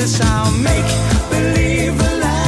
the sound, make believe a land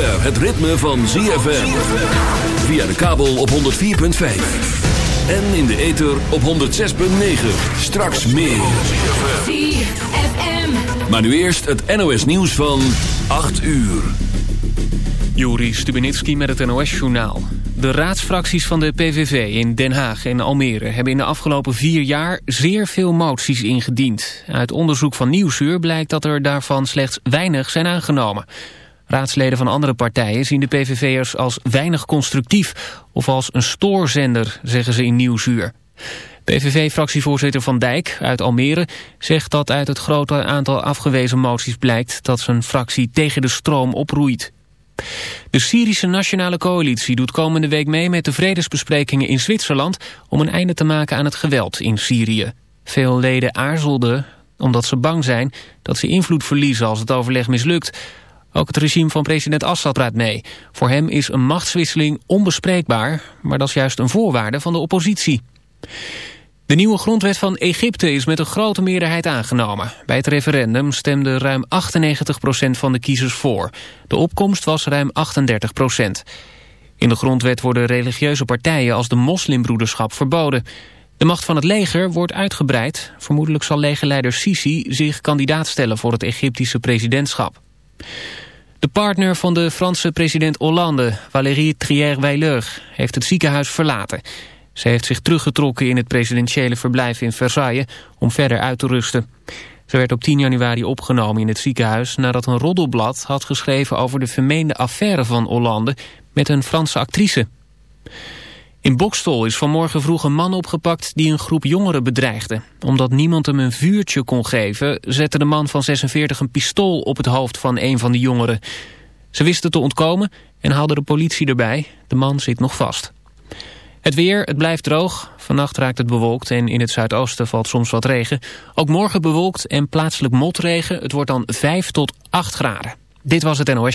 zover het ritme van ZFM. Via de kabel op 104.5. En in de ether op 106.9. Straks meer. ZFM. Maar nu eerst het NOS nieuws van 8 uur. Juri Stubenitski met het NOS-journaal. De raadsfracties van de PVV in Den Haag en Almere... hebben in de afgelopen vier jaar zeer veel moties ingediend. Uit onderzoek van Nieuwsuur blijkt dat er daarvan slechts weinig zijn aangenomen. Raadsleden van andere partijen zien de PVV'ers als weinig constructief... of als een stoorzender, zeggen ze in Nieuwsuur. PVV-fractievoorzitter Van Dijk uit Almere zegt dat uit het grote aantal afgewezen moties blijkt... dat zijn fractie tegen de stroom oproeit. De Syrische Nationale Coalitie doet komende week mee met de vredesbesprekingen in Zwitserland om een einde te maken aan het geweld in Syrië. Veel leden aarzelden omdat ze bang zijn dat ze invloed verliezen als het overleg mislukt. Ook het regime van president Assad raadt mee. Voor hem is een machtswisseling onbespreekbaar, maar dat is juist een voorwaarde van de oppositie. De nieuwe grondwet van Egypte is met een grote meerderheid aangenomen. Bij het referendum stemde ruim 98% van de kiezers voor. De opkomst was ruim 38%. In de grondwet worden religieuze partijen als de moslimbroederschap verboden. De macht van het leger wordt uitgebreid. Vermoedelijk zal legerleider Sisi zich kandidaat stellen voor het Egyptische presidentschap. De partner van de Franse president Hollande, Valérie Trier-Weileur, heeft het ziekenhuis verlaten. Ze heeft zich teruggetrokken in het presidentiële verblijf in Versailles om verder uit te rusten. Ze werd op 10 januari opgenomen in het ziekenhuis nadat een roddelblad had geschreven over de vermeende affaire van Hollande met een Franse actrice. In Bokstol is vanmorgen vroeg een man opgepakt die een groep jongeren bedreigde. Omdat niemand hem een vuurtje kon geven, zette de man van 46 een pistool op het hoofd van een van de jongeren. Ze wisten te ontkomen en haalden de politie erbij. De man zit nog vast. Het weer, het blijft droog. Vannacht raakt het bewolkt en in het zuidoosten valt soms wat regen. Ook morgen bewolkt en plaatselijk motregen. Het wordt dan 5 tot 8 graden. Dit was het NOS.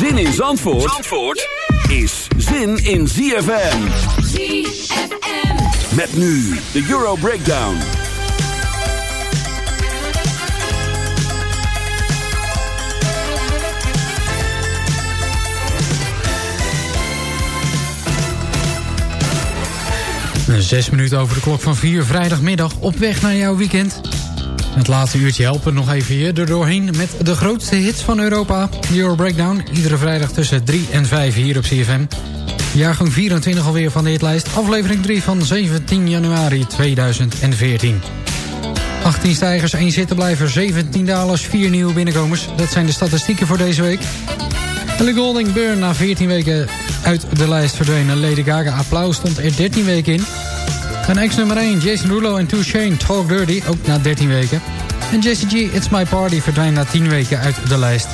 Zin in Zandvoort, Zandvoort is zin in ZFM. ZFM. Met nu de Euro Breakdown. Zes minuten over de klok van vier vrijdagmiddag op weg naar jouw weekend. Het laatste uurtje helpen nog even hier er doorheen met de grootste hits van Europa. Euro Breakdown, iedere vrijdag tussen 3 en 5 hier op CFM. Jaargang 24 alweer van de hitlijst, aflevering 3 van 17 januari 2014. 18 stijgers, 1 zittenblijver, 17 dalers, 4 nieuwe binnenkomers. Dat zijn de statistieken voor deze week. Ellie Golding Burn na 14 weken uit de lijst verdwenen. Lady Gaga Applaus stond er 13 weken in. En ex nummer 1, Jason Rulo en Two Shane Talk Dirty, ook na 13 weken. En Jesse It's My Party, verdwijnt na 10 weken uit de lijst.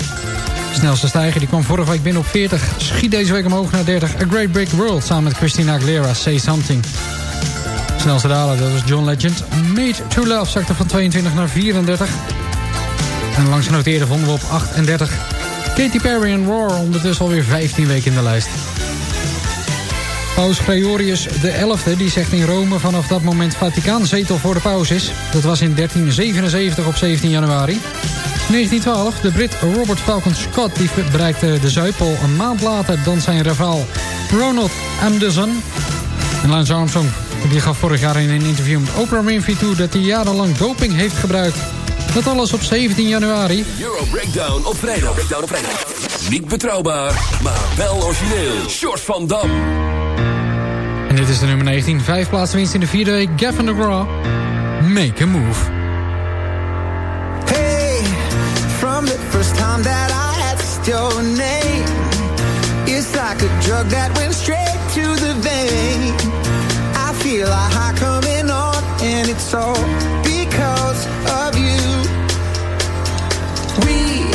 Snelste stijger die kwam vorige week binnen op 40. Schiet deze week omhoog naar 30. A Great Big World samen met Christina Aguilera, Say Something. Snelste daler, dat was John Legend. Made to Love zakte van 22 naar 34. En langs genoteerde vonden we op 38. Katy Perry en Roar ondertussen alweer 15 weken in de lijst. Paus Gregorius XI die zegt in Rome vanaf dat moment Vaticaanzetel voor de paus is. Dat was in 1377 op 17 januari. 1912, de Brit Robert Falcon Scott die bereikte de Zuidpool een maand later dan zijn rivaal Ronald Anderson. En Lance Armstrong die gaf vorig jaar in een interview met Oprah Winfrey toe dat hij jarenlang doping heeft gebruikt. Dat alles op 17 januari. Euro Breakdown op vrijdag. Breakdown op vrijdag. Niet betrouwbaar, maar wel origineel. Short van Dam. En dit is de nummer 19. Vijf plaatsen winst in de vierde week. Gavin DeGraw. Make a move. Hey, from the first time that I asked your name, it's like a drug that went straight to the vein. I feel a high coming on, and it's all because of you. We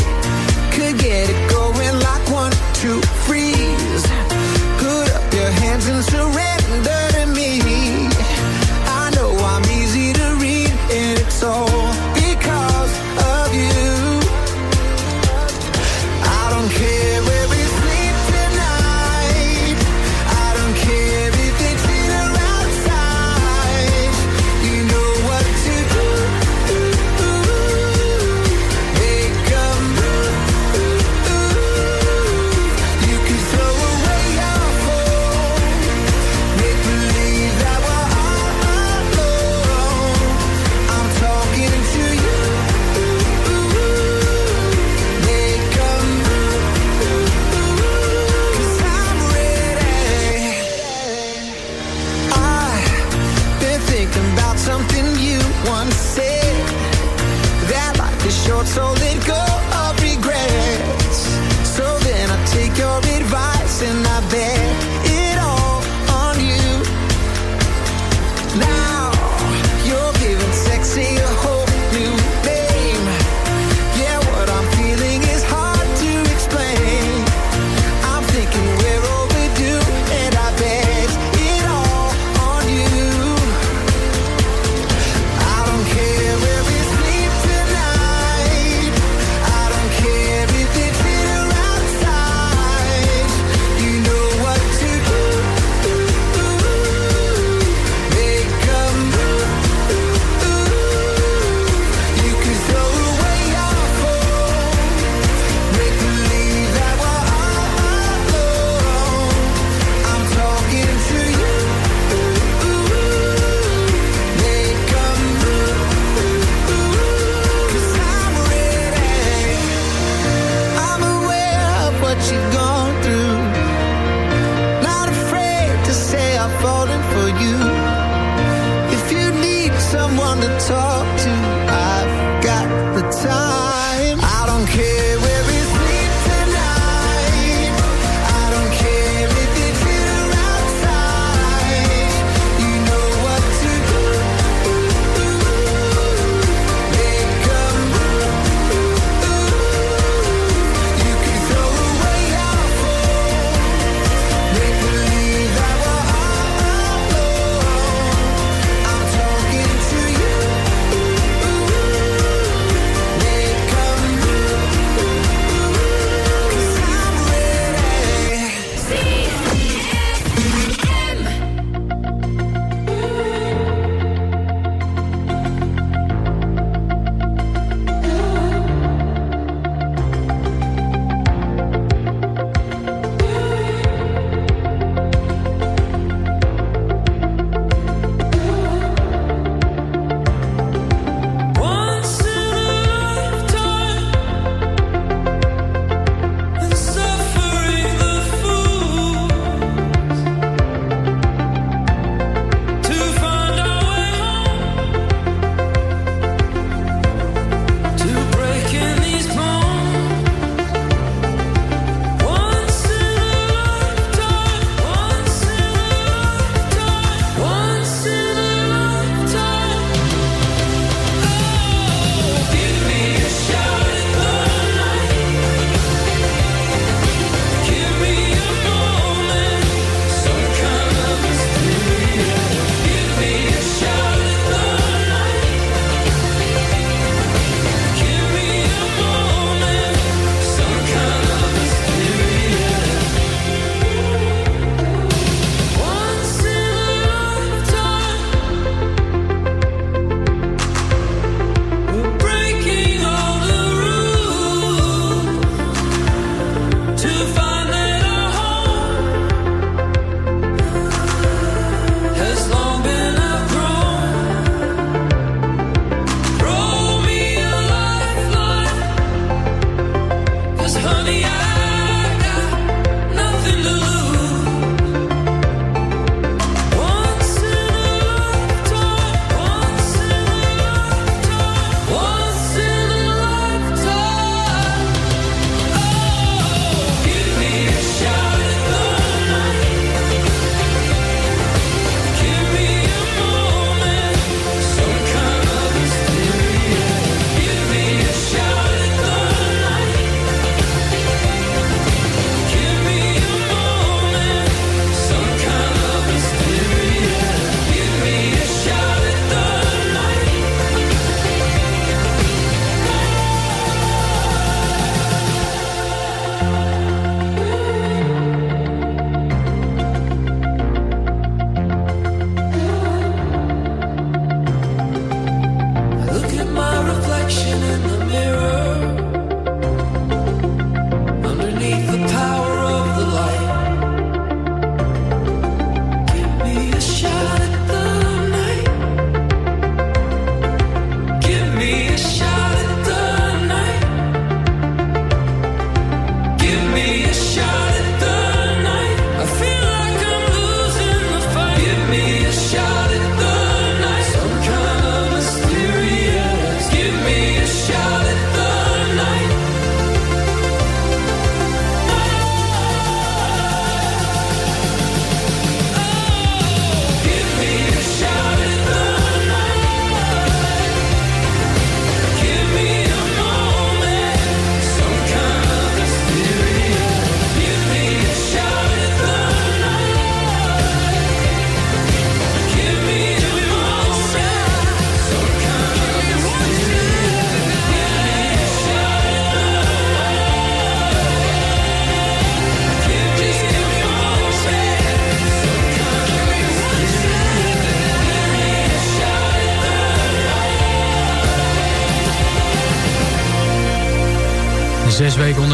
could get it going like one, two, freeze. And surrender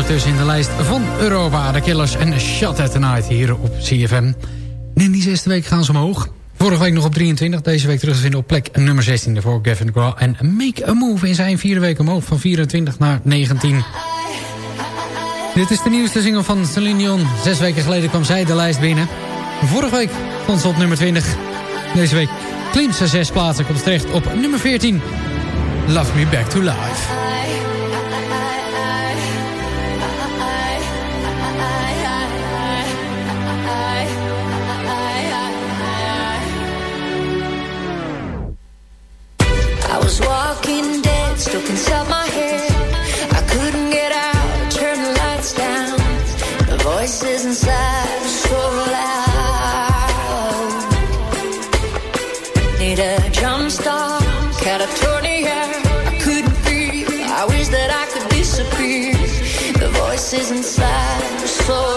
Tussen in de lijst van Europa. De Killers en Shut at the Night hier op CFM. En in die zesde week gaan ze omhoog. Vorige week nog op 23, deze week terug te vinden op plek nummer 16. voor Gavin Graw en Make a Move in zijn vierde week omhoog van 24 naar 19. Dit is de nieuwste single van Celine Dion. Zes weken geleden kwam zij de lijst binnen. Vorige week stond ze op nummer 20. Deze week klimt ze zes plaatsen, komt terecht op nummer 14. Love Me Back to Life. inside so loud. Need a jump start. I couldn't breathe. I wish that I could disappear. The voices inside so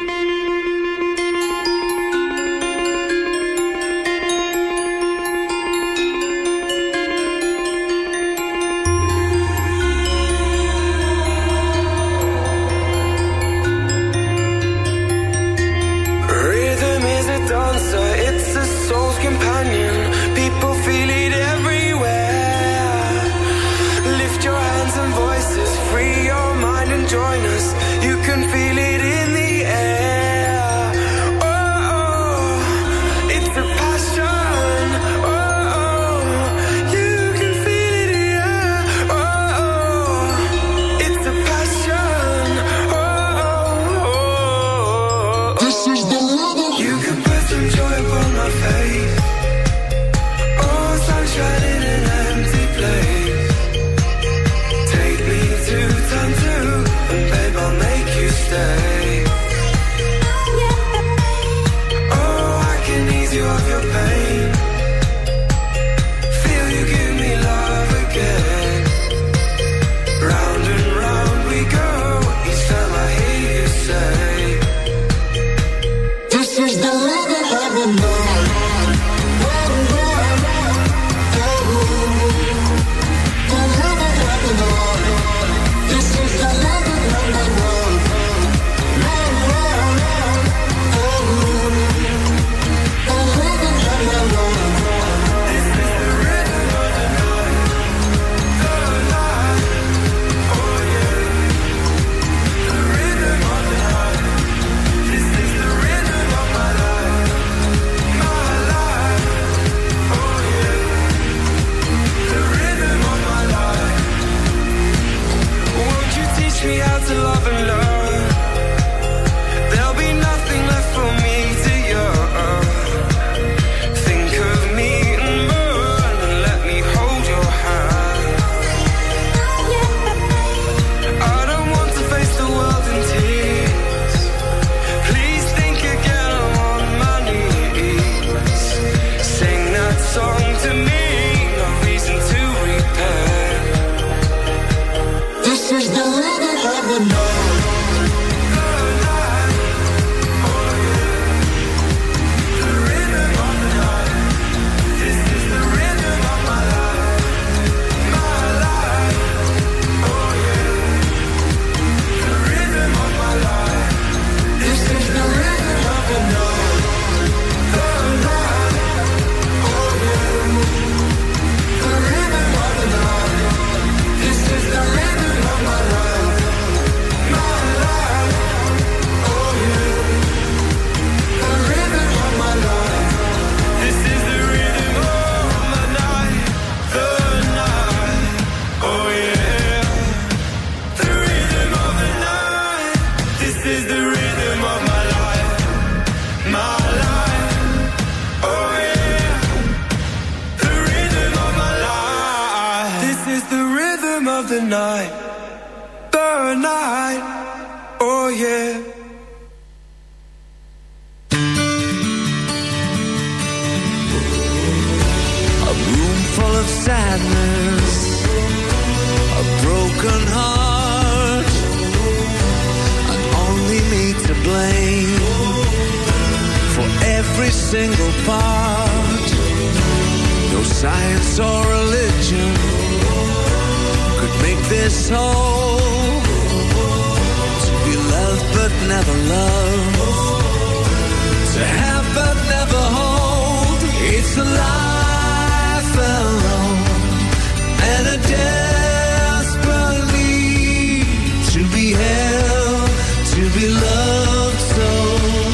be loved so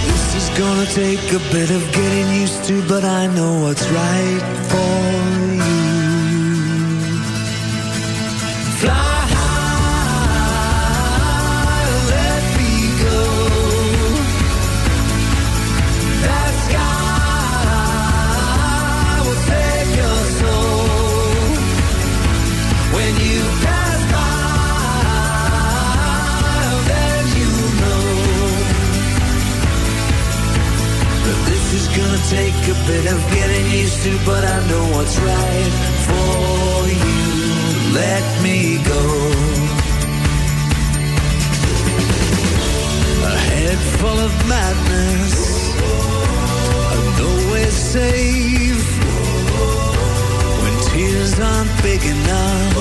This is gonna take a bit of getting used to But I know what's right for take a bit of getting used to, but I know what's right for you. Let me go. A head full of madness, I'm nowhere safe. When tears aren't big enough,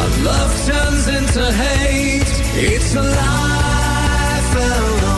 our love turns into hate. It's a life alone.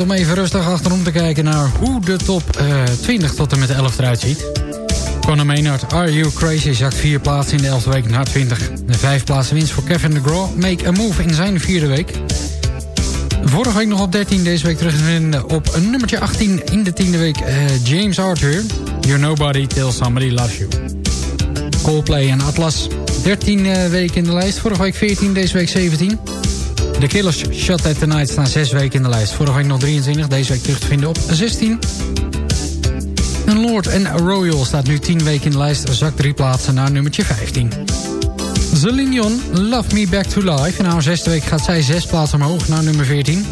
Om even rustig achterom te kijken naar hoe de top eh, 20 tot en met 11 eruit ziet. Conor Maynard, Are You Crazy, zakt vier plaatsen in de 11e week naar 20. De vijf plaatsen winst voor Kevin DeGraw, Make a Move in zijn vierde week. Vorige week nog op 13, deze week terug te vinden op een nummertje 18 in de tiende week. eh, James Arthur, You're Nobody Till Somebody Loves You. Coldplay en Atlas, 13 eh, weken in de lijst. Vorige week 14, deze week 17. The Killers Shot at the Night staan 6 weken in de lijst. Vorige week nog 23, deze week terug te vinden op 16. En Lord en Royal staat nu 10 weken in de lijst. Zakt drie plaatsen naar nummertje 15. Celine Dion, Love Me Back to Life. In haar zesde week gaat zij zes plaatsen omhoog naar nummer 14.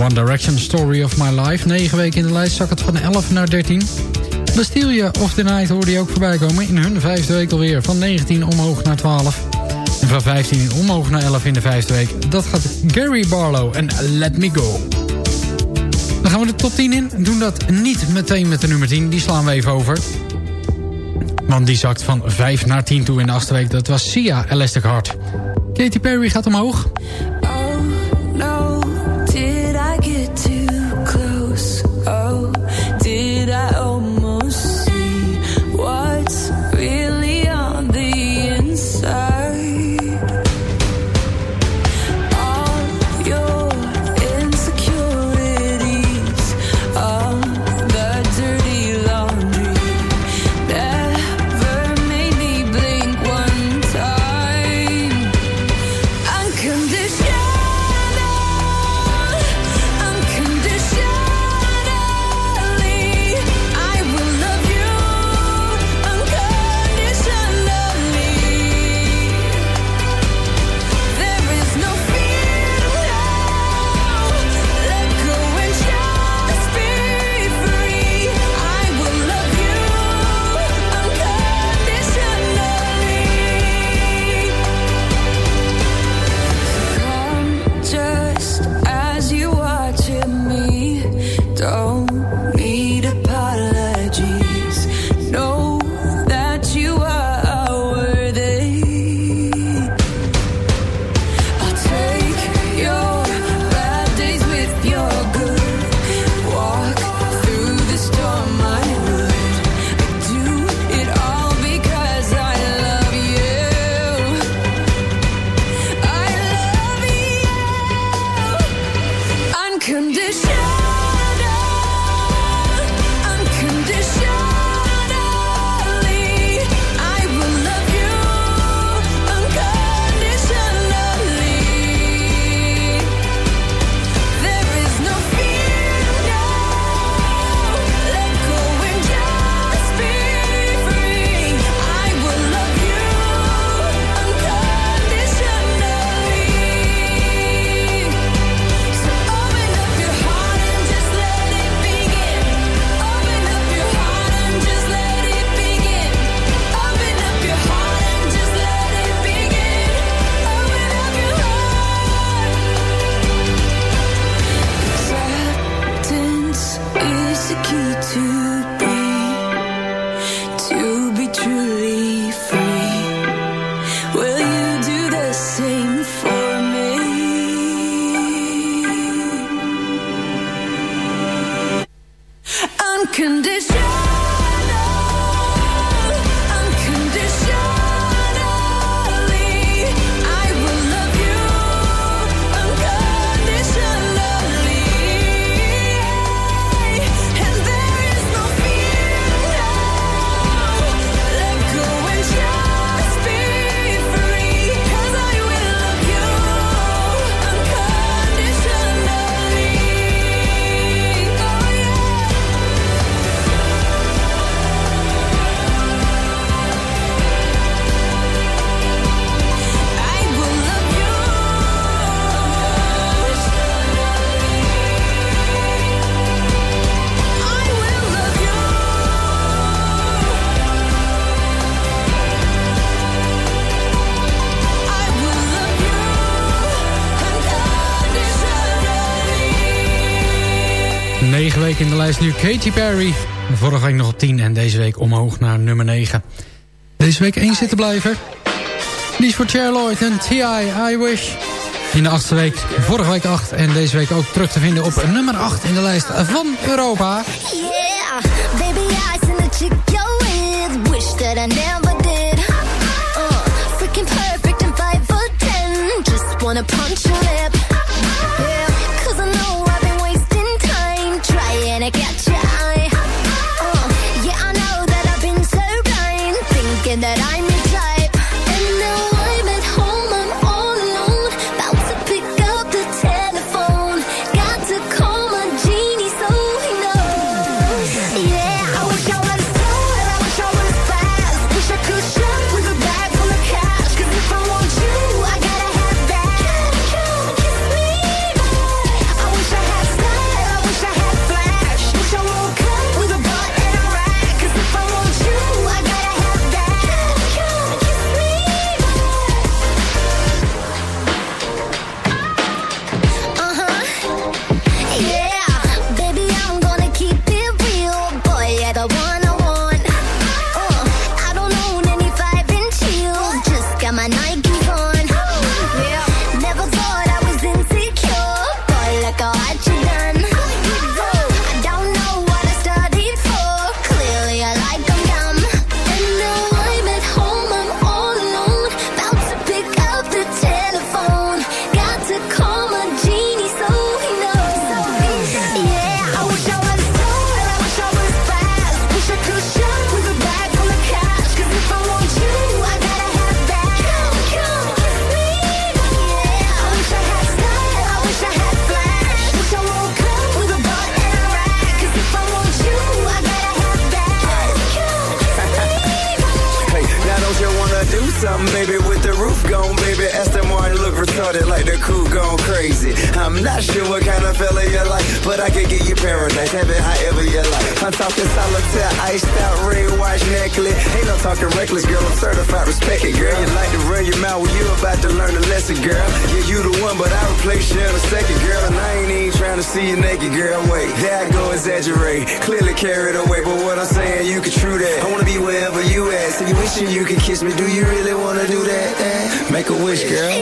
One Direction, Story of My Life. 9 weken in de lijst, zakt het van 11 naar 13. Bastille of the Night hoorde je ook voorbij komen. In hun vijfde week alweer. Van 19 omhoog naar 12. En van 15 omhoog naar 11 in de vijfde week. Dat gaat Gary Barlow en Let Me Go. Dan gaan we de top 10 in. Doen dat niet meteen met de nummer 10. Die slaan we even over. Want die zakt van 5 naar 10 toe in de achtste week. Dat was Sia Elastic Heart. Katy Perry gaat omhoog. week in de lijst nu Katy Perry. Vorige week nog op 10 en deze week omhoog naar nummer 9. Deze week 1 zitten blijven. Die is voor Cher Lloyd en T.I. I Wish. In de achtste week, vorige week 8 en deze week ook terug te vinden op nummer 8 in de lijst van Europa. Yeah, baby, I seen the chick you're with. Wish that I never did. Uh, freaking perfect and Just wanna punch your lip. see you naked, girl, wait. that I go, exaggerate. Clearly carried away, but what I'm saying, you can true that. I wanna be wherever you at. So you wishing you could kiss me. Do you really wanna do that? Eh? Make a wish, girl.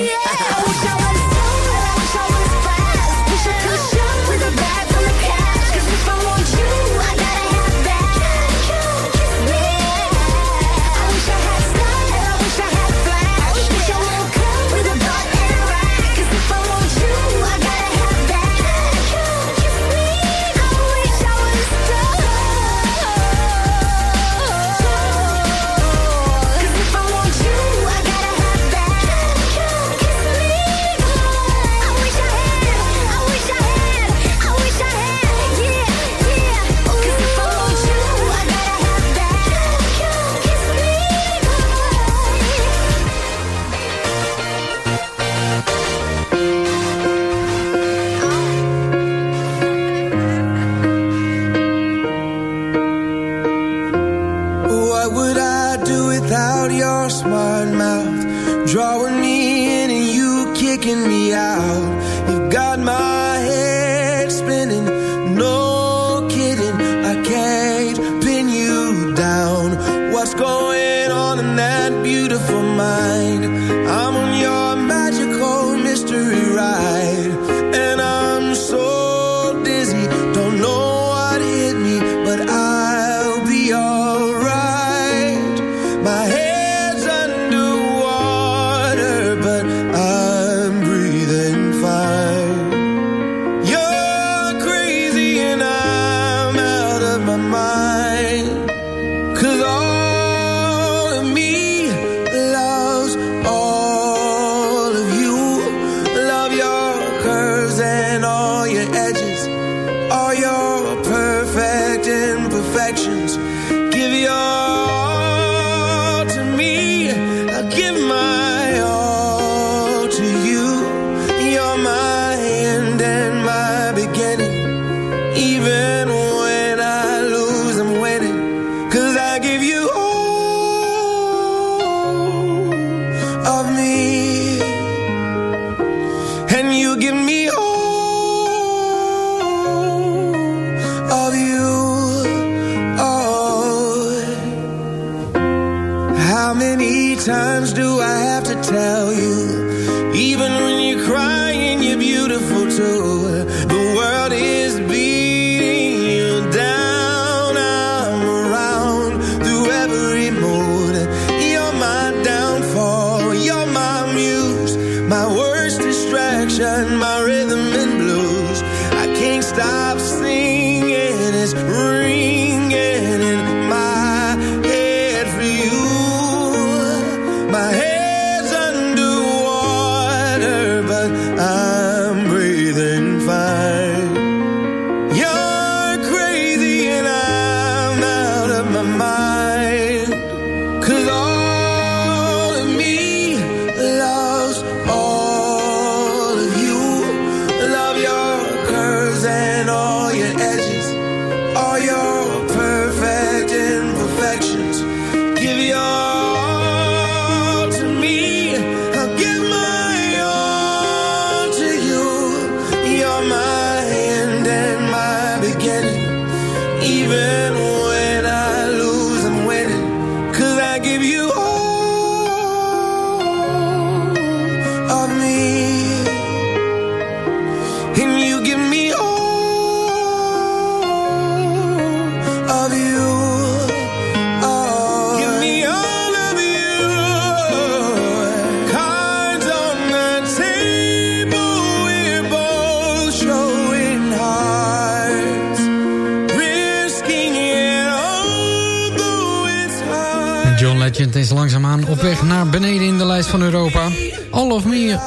of Me.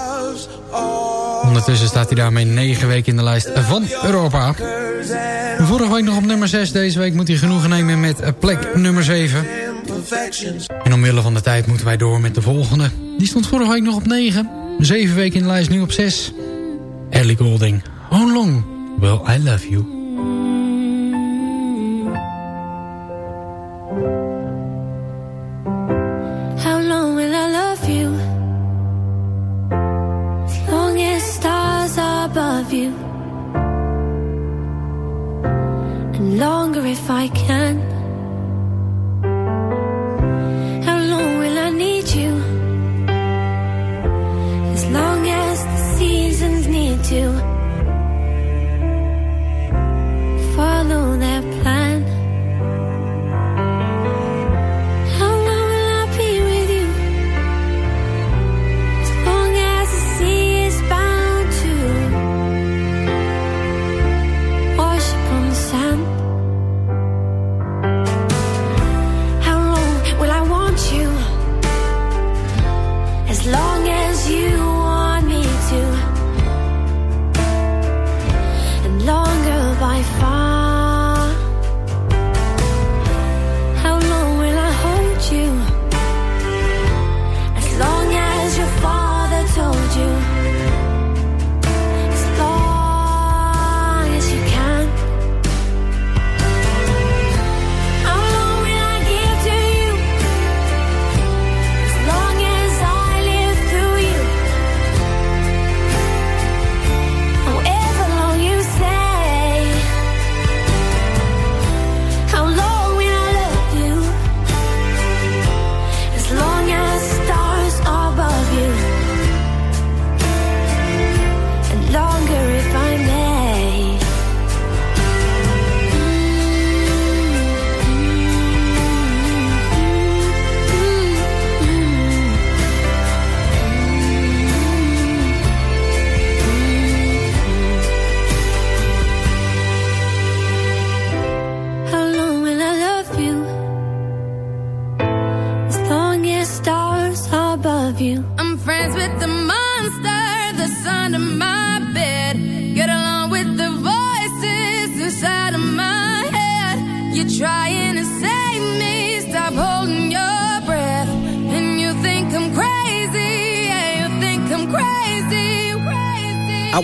Ondertussen staat hij daarmee 9 weken in de lijst van Europa. Vorige week nog op nummer 6. Deze week moet hij genoegen nemen met plek nummer 7. En omwille van de tijd moeten wij door met de volgende. Die stond vorige week nog op 9. 7 weken in de lijst, nu op 6. Ellie Golding. How long will I love you?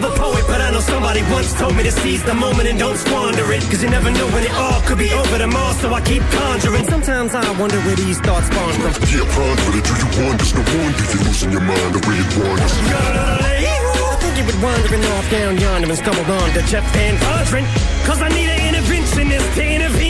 of a poet, but I know somebody once told me to seize the moment and don't squander it. Cause you never know when it all could be over tomorrow, so I keep conjuring. Sometimes I wonder where these thoughts spawn from. Yeah, ponder it. Do you wonder? No wonder you're losing your mind the way it wanders. I think you were wandering off down yonder and stumbled on to Jeff Van Vondren. Cause I need an interventionist to intervene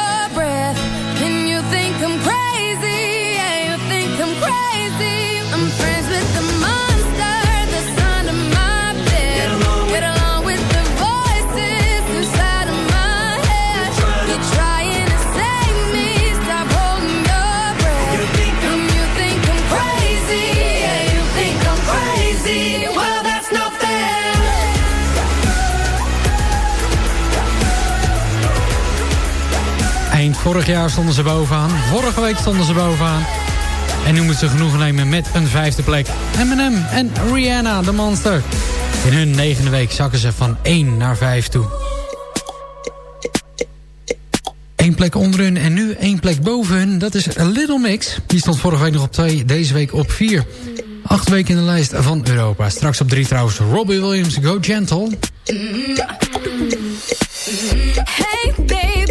vorig jaar stonden ze bovenaan. Vorige week stonden ze bovenaan. En nu moeten ze genoegen nemen met een vijfde plek. Eminem en Rihanna, de monster. In hun negende week zakken ze van 1 naar 5 toe. Eén plek onder hun en nu één plek boven hun. Dat is A Little Mix. Die stond vorige week nog op 2, deze week op 4. Acht weken in de lijst van Europa. Straks op 3 trouwens Robbie Williams, Go Gentle. Hey baby,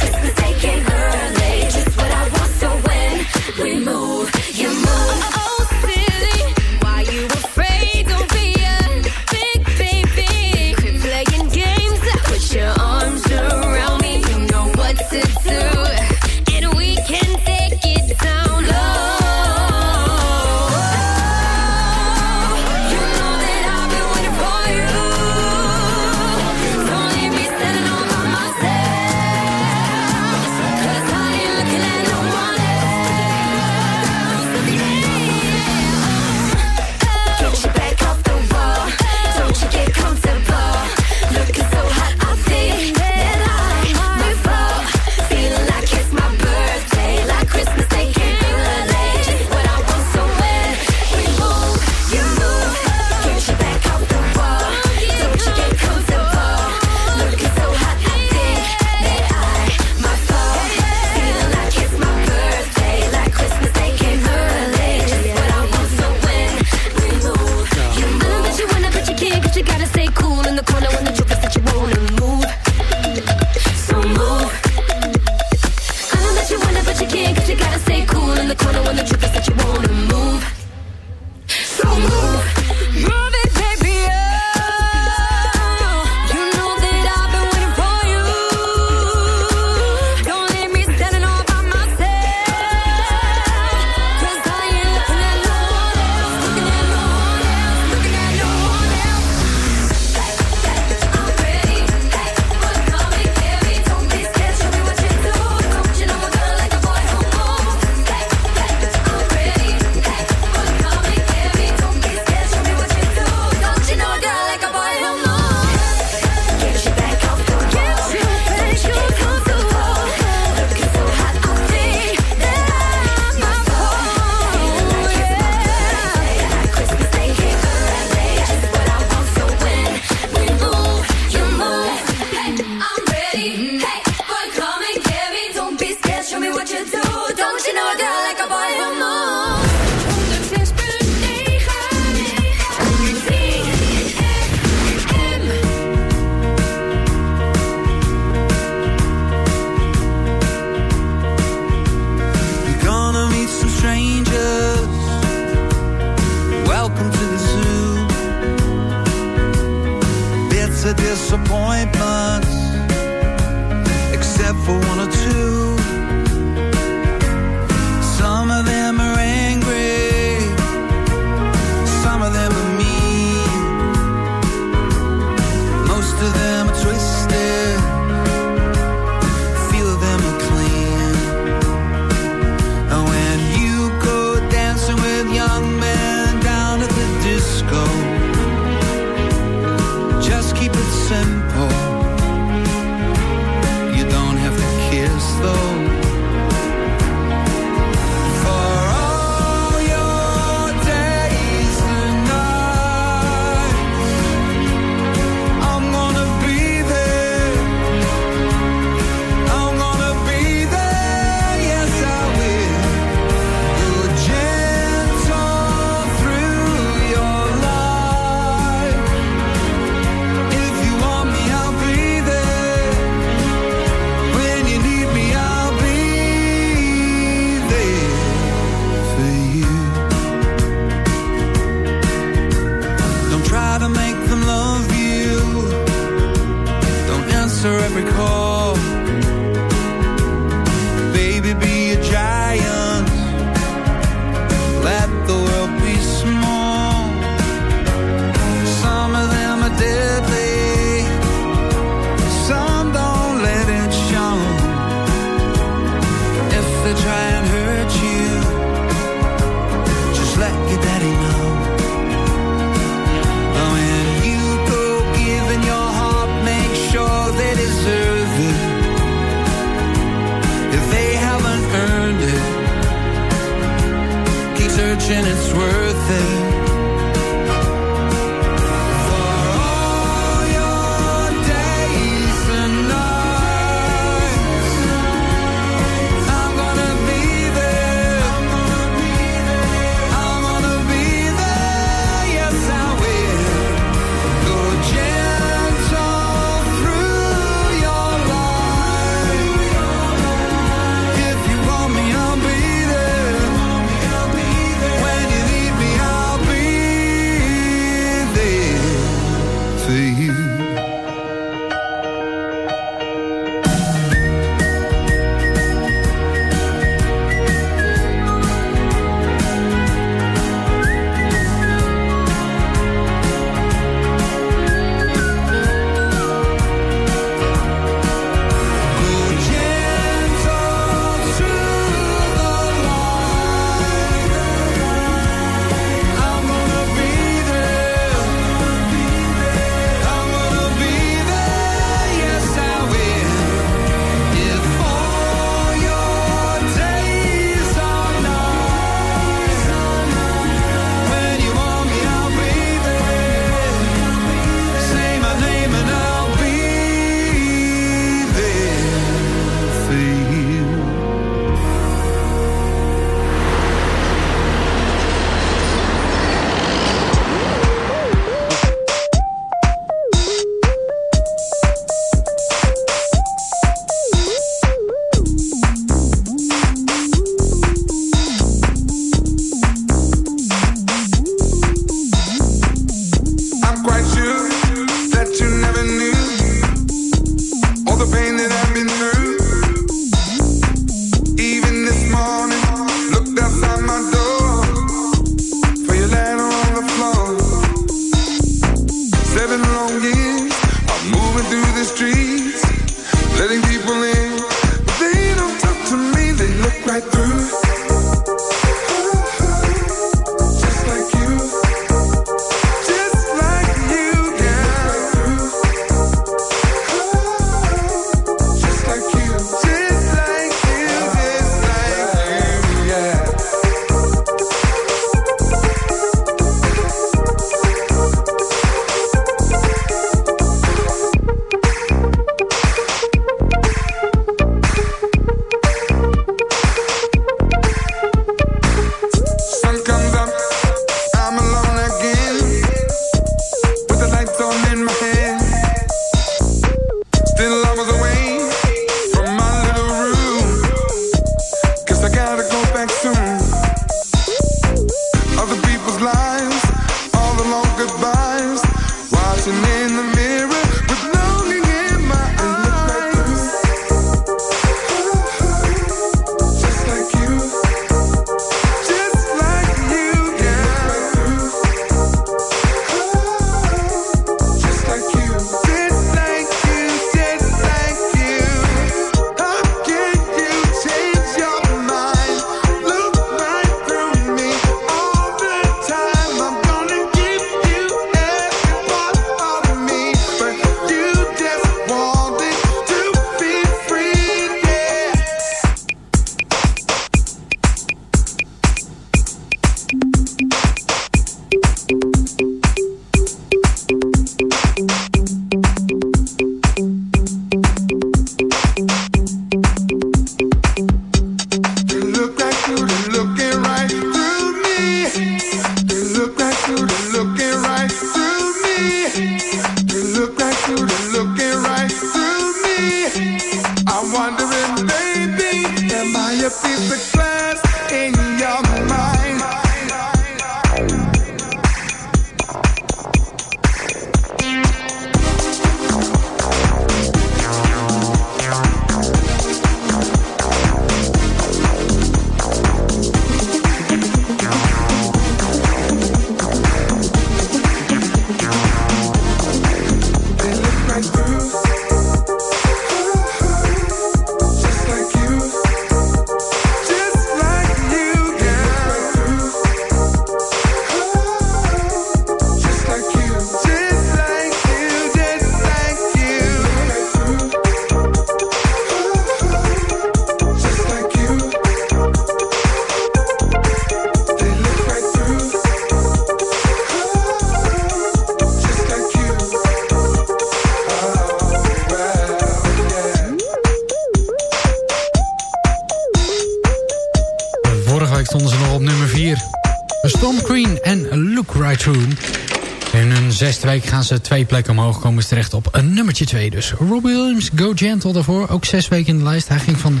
Volgende week gaan ze twee plekken omhoog. Komen ze terecht op een nummertje 2 dus. Robbie Williams, Go Gentle daarvoor. Ook zes weken in de lijst. Hij ging van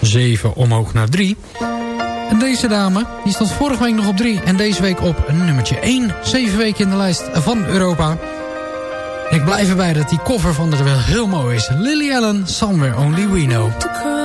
7 omhoog naar 3. En deze dame, die stond vorige week nog op 3. En deze week op een nummertje 1. Zeven weken in de lijst van Europa. Ik blijf erbij dat die cover van de wel heel mooi is. Lily Allen, Somewhere Only We Know.